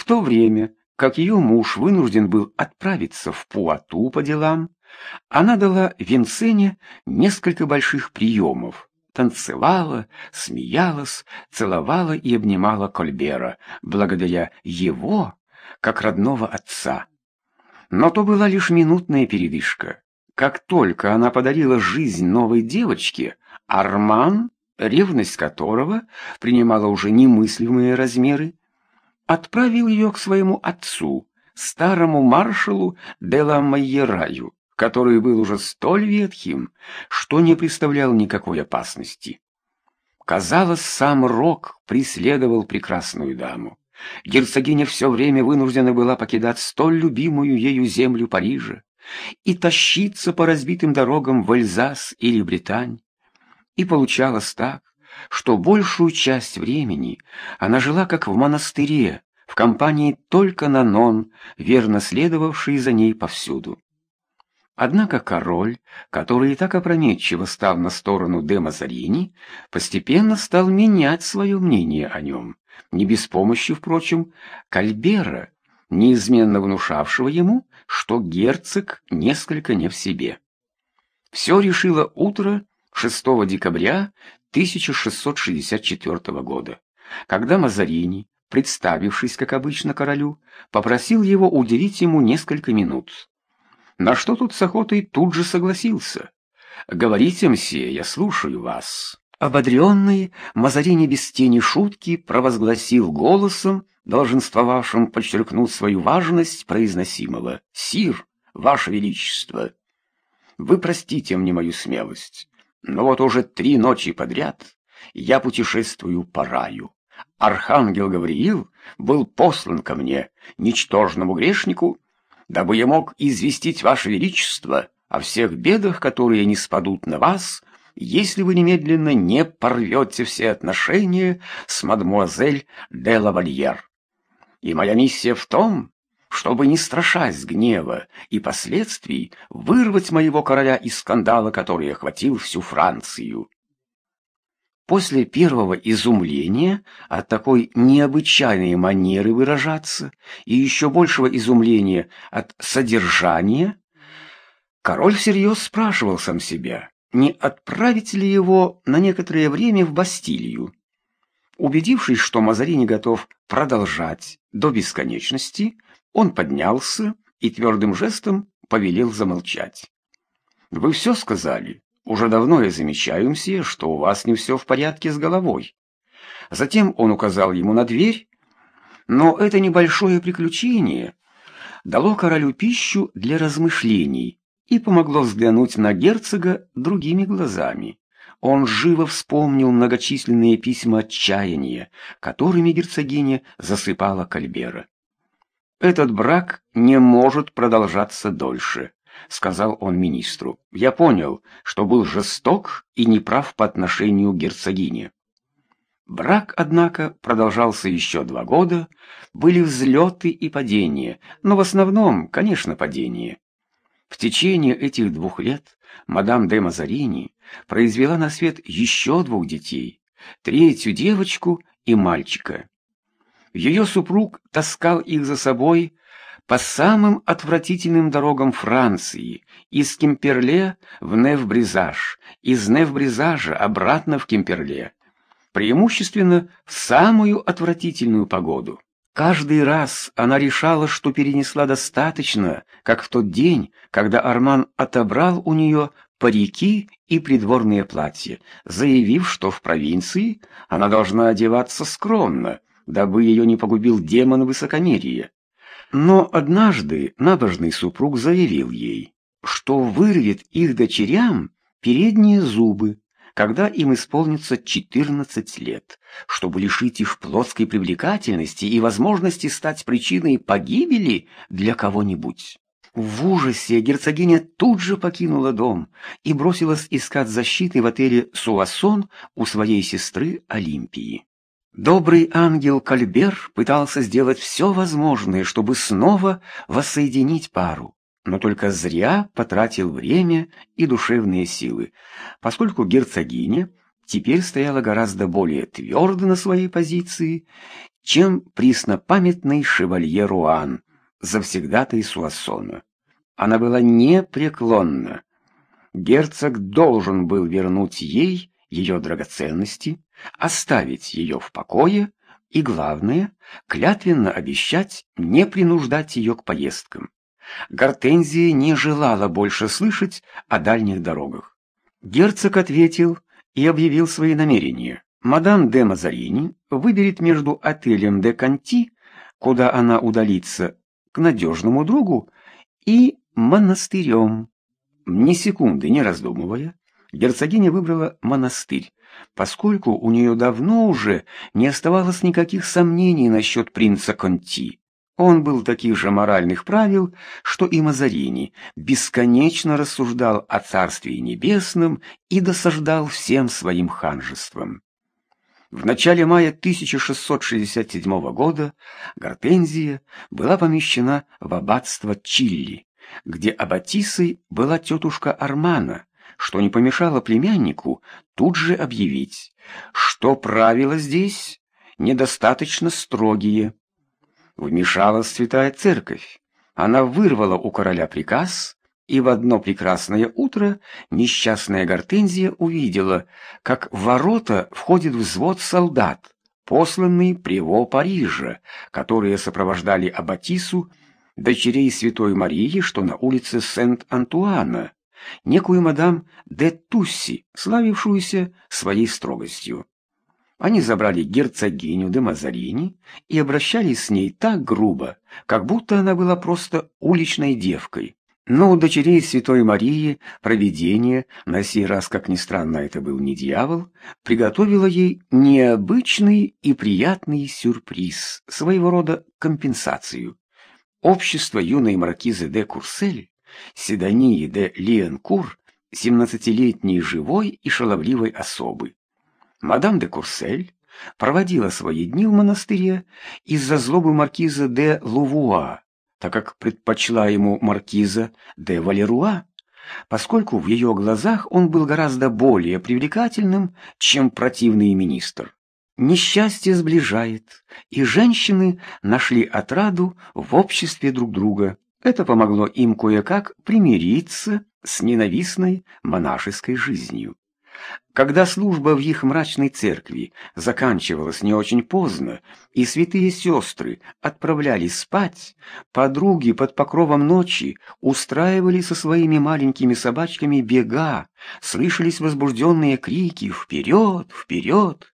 В то время, как ее муж вынужден был отправиться в Пуату по делам, она дала Винцене несколько больших приемов, танцевала, смеялась, целовала и обнимала Кольбера, благодаря его, как родного отца. Но то была лишь минутная передышка. Как только она подарила жизнь новой девочке, Арман, ревность которого принимала уже немыслимые размеры, отправил ее к своему отцу, старому маршалу Дела Майераю, который был уже столь ветхим, что не представлял никакой опасности. Казалось, сам Рок преследовал прекрасную даму. Герцогиня все время вынуждена была покидать столь любимую ею землю Парижа и тащиться по разбитым дорогам в Эльзас или Британь. И получалось так, что большую часть времени она жила как в монастыре, в компании только Нанон, верно следовавший за ней повсюду. Однако король, который и так опрометчиво стал на сторону де Мазарини, постепенно стал менять свое мнение о нем, не без помощи, впрочем, Кальбера, неизменно внушавшего ему, что герцог несколько не в себе. Все решило утро 6 декабря 1664 года, когда Мазарини, представившись, как обычно, королю, попросил его уделить ему несколько минут. На что тут с охотой тут же согласился. «Говорите, мсье, я слушаю вас». Ободренный, Мазарини без тени шутки провозгласил голосом, долженствовавшим подчеркнуть свою важность произносимого. «Сир, ваше величество, вы простите мне мою смелость, но вот уже три ночи подряд я путешествую по раю. Архангел Гавриил был послан ко мне, ничтожному грешнику, дабы я мог известить Ваше Величество о всех бедах, которые не спадут на вас, если вы немедленно не порвете все отношения с мадмуазель де лавальер. И моя миссия в том, чтобы, не страшась гнева и последствий, вырвать моего короля из скандала, который охватил всю Францию. После первого изумления от такой необычайной манеры выражаться и еще большего изумления от содержания, король всерьез спрашивал сам себя, не отправить ли его на некоторое время в Бастилию. Убедившись, что Мазарини готов продолжать до бесконечности, он поднялся и твердым жестом повелел замолчать. «Вы все сказали?» Уже давно я замечаю, мсье, что у вас не все в порядке с головой. Затем он указал ему на дверь, но это небольшое приключение дало королю пищу для размышлений и помогло взглянуть на герцога другими глазами. Он живо вспомнил многочисленные письма отчаяния, которыми герцогиня засыпала Кальбера. Этот брак не может продолжаться дольше. — сказал он министру. «Я понял, что был жесток и неправ по отношению к герцогине». Брак, однако, продолжался еще два года, были взлеты и падения, но в основном, конечно, падения. В течение этих двух лет мадам де Мазарини произвела на свет еще двух детей, третью девочку и мальчика. Ее супруг таскал их за собой по самым отвратительным дорогам Франции, из Кемперле в Невбризаж, из Невбризажа обратно в Кемперле, преимущественно в самую отвратительную погоду. Каждый раз она решала, что перенесла достаточно, как в тот день, когда Арман отобрал у нее парики и придворные платья, заявив, что в провинции она должна одеваться скромно, дабы ее не погубил демон высокомерия. Но однажды набожный супруг заявил ей, что вырвет их дочерям передние зубы, когда им исполнится 14 лет, чтобы лишить их плотской привлекательности и возможности стать причиной погибели для кого-нибудь. В ужасе герцогиня тут же покинула дом и бросилась искать защиты в отеле «Суассон» у своей сестры Олимпии. Добрый ангел Кальбер пытался сделать все возможное, чтобы снова воссоединить пару, но только зря потратил время и душевные силы, поскольку герцогиня теперь стояла гораздо более твердо на своей позиции чем преснопамятный шевалье Руан, завсегдатай Суассона. Она была непреклонна. Герцог должен был вернуть ей ее драгоценности, оставить ее в покое и, главное, клятвенно обещать не принуждать ее к поездкам. Гортензия не желала больше слышать о дальних дорогах. Герцог ответил и объявил свои намерения. Мадам де Мазарини выберет между отелем де Канти, куда она удалится к надежному другу, и монастырем. Ни секунды не раздумывая, герцогиня выбрала монастырь, поскольку у нее давно уже не оставалось никаких сомнений насчет принца Конти. Он был таких же моральных правил, что и Мазарини, бесконечно рассуждал о Царстве Небесном и досаждал всем своим ханжеством. В начале мая 1667 года Гортензия была помещена в аббатство Чилли, где аббатисой была тетушка Армана, что не помешало племяннику тут же объявить, что правила здесь недостаточно строгие. Вмешалась святая церковь. Она вырвала у короля приказ, и в одно прекрасное утро несчастная Гортензия увидела, как в ворота входит взвод солдат, посланный приво Парижа, которые сопровождали Аббатису, дочерей святой Марии, что на улице Сент-Антуана, некую мадам де Тусси, славившуюся своей строгостью. Они забрали герцогиню де Мазарини и обращались с ней так грубо, как будто она была просто уличной девкой. Но у дочерей Святой Марии провидение, на сей раз, как ни странно, это был не дьявол, приготовило ей необычный и приятный сюрприз, своего рода компенсацию. Общество юной маркизы де Курсель, Седании де Лиенкур, семнадцатилетней живой и шаловливой особы, Мадам де Курсель проводила свои дни в монастыре из-за злобы маркиза де Лувуа, так как предпочла ему маркиза де Валеруа, поскольку в ее глазах он был гораздо более привлекательным, чем противный министр. Несчастье сближает, и женщины нашли отраду в обществе друг друга. Это помогло им кое-как примириться с ненавистной монашеской жизнью. Когда служба в их мрачной церкви заканчивалась не очень поздно, и святые сестры отправлялись спать, подруги под покровом ночи устраивали со своими маленькими собачками бега, слышались возбужденные крики «Вперед! Вперед!».